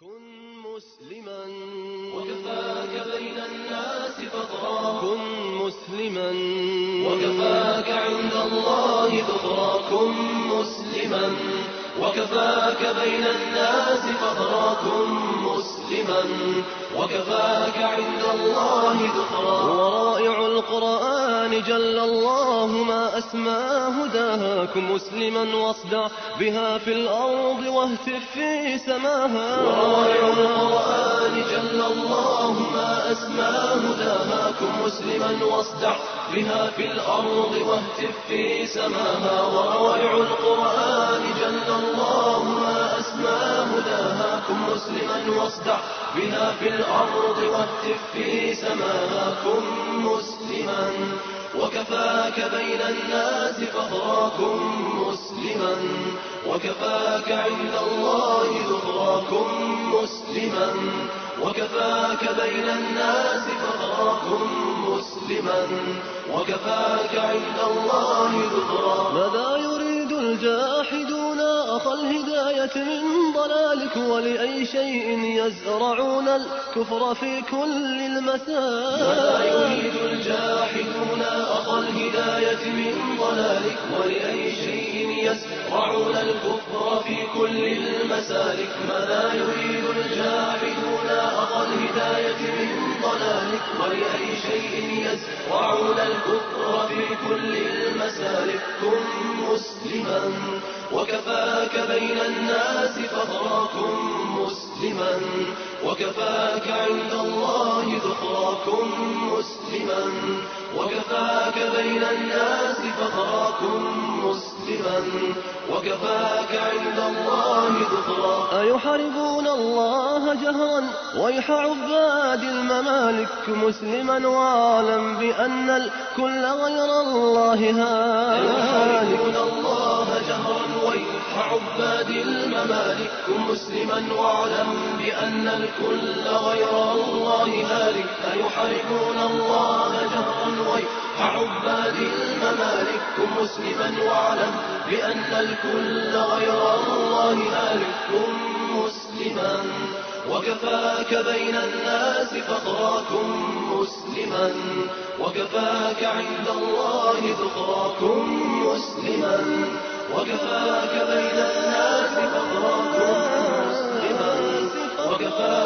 كن مسلما. وكفاك بين الناس فخرا. كن مسلما. وكفاك عند الله ذخرا كن مسلما. وكفاك بين الناس فخرا. كن مسلما. وكفاك عند الله ذخرا ورائع القرآن جل الله ما أسمى هداها كن مسلما واصدع بها في الأرض واهتف في سماها. ورائع القرآن جل الله ما أسمى هداها كن مسلما واصدع بها في الأرض واهتف في سماها. وروائع القرآن جل الله ما كن مسلما واصدع بها في الأرض واهتف في سماها كن مسلما وكفاك بين الناس فخرا كن مسلما وكفاك عند الله ذخرا كن مسلما وكفاك بين الناس فخرا كن مسلما وكفاك عند الله ذخرا ماذا يريد الجاحدون أخا الهداية من ضلالك ولأي شيء يزرعون الكفر في كل المساء. يريد الجاحدون أخا الهداية من ضلالك ولأي شيء يزرعون الكفر في كل المسالك. ماذا يريد الجاحدون أخا الهداية من ضلالك ولأي شيء يزرعون الكفر في كل المسالك. كن مسلما وكفاك بين الناس فخرا كن مسلما وكفاك عند الله ذخرا كن مسلما وكفاك بين الناس فخرا كن مسلما وكفاك عند الله ذخرا أيحاربون الله جهرا ويح عباد الممالك مسلما واعلم بأن الكل غير الله هالك. الله جهرا ويح عباد الممالك مسلما واعلم بأن الكل غير الله هالك. أيحاربون الله جهرا ويح عباد في الممالك كن مسلما واعلم بأن الكل غير الله مالك كن مسلما وكفاك بين الناس فخرا كن مسلما وكفاك عند الله ذخرا كن مسلما وكفاك بين الناس فخرا كن مسلما وكفاك